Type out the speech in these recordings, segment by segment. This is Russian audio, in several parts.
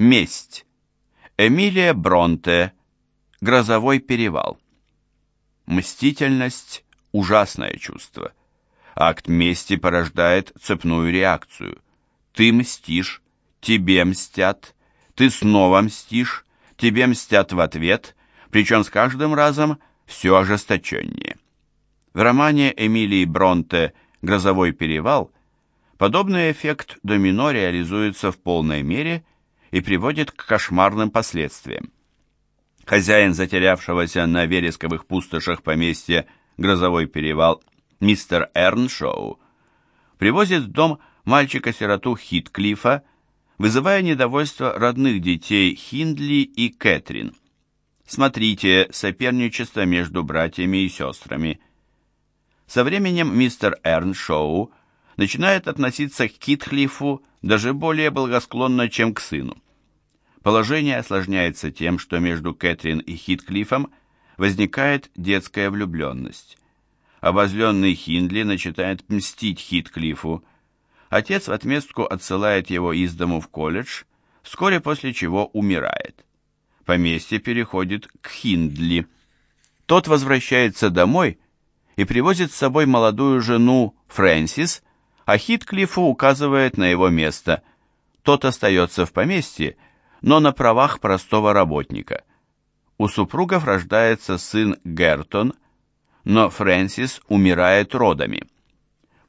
Месть. Эмилия Бронте. Грозовой перевал. Мстительность – ужасное чувство. Акт мести порождает цепную реакцию. Ты мстишь, тебе мстят, ты снова мстишь, тебе мстят в ответ, причем с каждым разом все ожесточеннее. В романе Эмилии Бронте «Грозовой перевал» подобный эффект домино реализуется в полной мере и приводит к кошмарным последствиям. Хозяин затерявшегося на вересковых пустошах поместья «Грозовой перевал» мистер Эрншоу привозит в дом мальчика-сироту Хитклифа, вызывая недовольство родных детей Хиндли и Кэтрин. Смотрите соперничество между братьями и сестрами. Со временем мистер Эрншоу начинает относиться к Хитклифу даже более благосклонно, чем к сыну. Положение осложняется тем, что между Кэтрин и Хитклифом возникает детская влюбленность. Обозленный Хиндли начинает мстить Хитклифу. Отец в отместку отсылает его из дому в колледж, вскоре после чего умирает. Поместье переходит к Хиндли. Тот возвращается домой и привозит с собой молодую жену Фрэнсис, а Хитклифу указывает на его место. Тот остается в поместье, но на правах простого работника. У супругов рождается сын Гертон – но Фрэнсис умирает родами.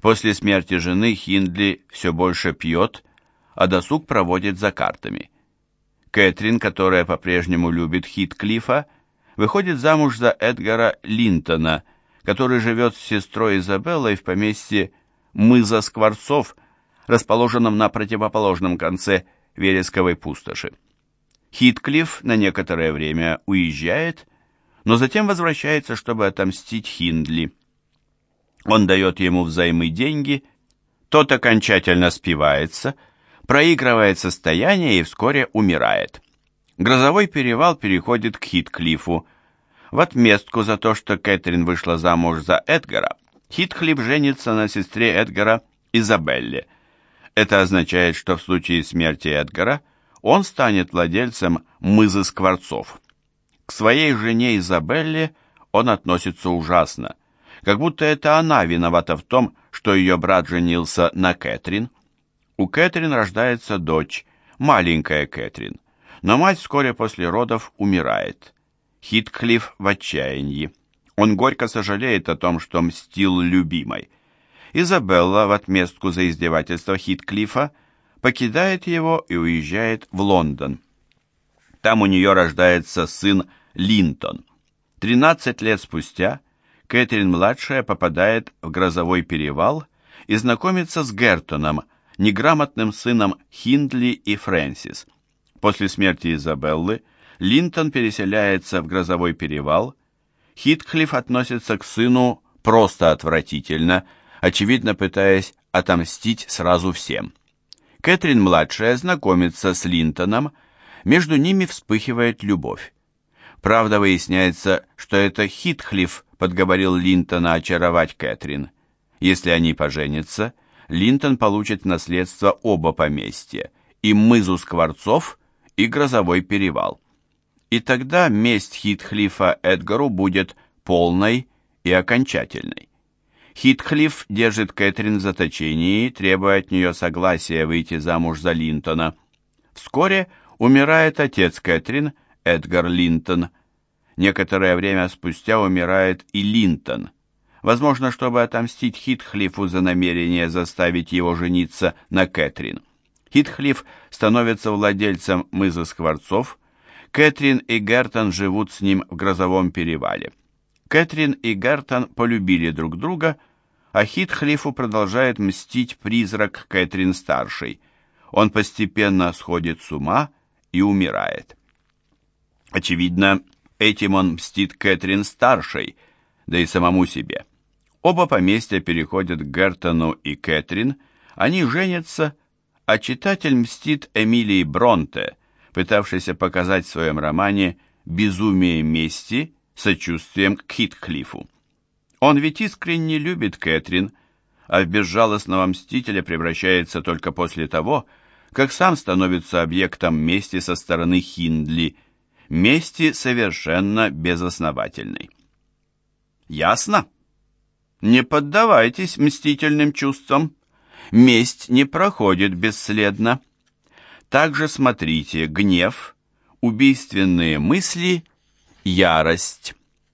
После смерти жены Хиндли все больше пьет, а досуг проводит за картами. Кэтрин, которая по-прежнему любит Хитклифа, выходит замуж за Эдгара Линтона, который живет с сестрой Изабеллой в поместье Мыза Скворцов, расположенном на противоположном конце Вересковой пустоши. Хитклифф на некоторое время уезжает но затем возвращается, чтобы отомстить Хиндли. Он дает ему взаймы деньги, тот окончательно спивается, проигрывает состояние и вскоре умирает. Грозовой перевал переходит к Хитклифу. В отместку за то, что Кэтрин вышла замуж за Эдгара, Хитклифф женится на сестре Эдгара Изабелле. Это означает, что в случае смерти Эдгара он станет владельцем мызы Скворцов. К своей жене Изабелле он относится ужасно, как будто это она виновата в том, что ее брат женился на Кэтрин. У Кэтрин рождается дочь, маленькая Кэтрин, но мать вскоре после родов умирает. Хитклифф в отчаянии. Он горько сожалеет о том, что мстил любимой. Изабелла в отместку за издевательство Хитклиффа покидает его и уезжает в Лондон. Там у нее рождается сын Линтон. 13 лет спустя Кэтрин-младшая попадает в грозовой перевал и знакомится с Гертоном, неграмотным сыном Хиндли и Фрэнсис. После смерти Изабеллы Линтон переселяется в грозовой перевал. Хитклифф относится к сыну просто отвратительно, очевидно пытаясь отомстить сразу всем. Кэтрин-младшая знакомится с Линтоном, между ними вспыхивает любовь. Правда, выясняется, что это Хитхлиф подговорил Линтона очаровать Кэтрин. Если они поженятся, Линтон получит наследство оба поместья, и мызу Скворцов, и грозовой перевал. И тогда месть Хитхлифа Эдгару будет полной и окончательной. Хитхлиф держит Кэтрин в заточении, требуя от нее согласия выйти замуж за Линтона. Вскоре умирает отец Кэтрин, Эдгар Линтон. Некоторое время спустя умирает и Линтон. Возможно, чтобы отомстить Хитхлифу за намерение заставить его жениться на Кэтрин. Хитхлиф становится владельцем мыза Скворцов. Кэтрин и Гертон живут с ним в грозовом перевале. Кэтрин и Гертон полюбили друг друга, а Хитхлифу продолжает мстить призрак Кэтрин-старшей. Он постепенно сходит с ума и умирает. Очевидно, этим он мстит Кэтрин-старшей, да и самому себе. Оба поместья переходят к Гертону и Кэтрин, они женятся, а читатель мстит Эмилии Бронте, пытавшейся показать в своем романе «Безумие мести» сочувствием к Хитклифу. Он ведь искренне любит Кэтрин, а в безжалостного мстителя превращается только после того, как сам становится объектом мести со стороны Хиндли, мести совершенно безосновательной. Ясно? Не поддавайтесь мстительным чувствам. Месть не проходит бесследно. Также смотрите гнев, убийственные мысли, ярость.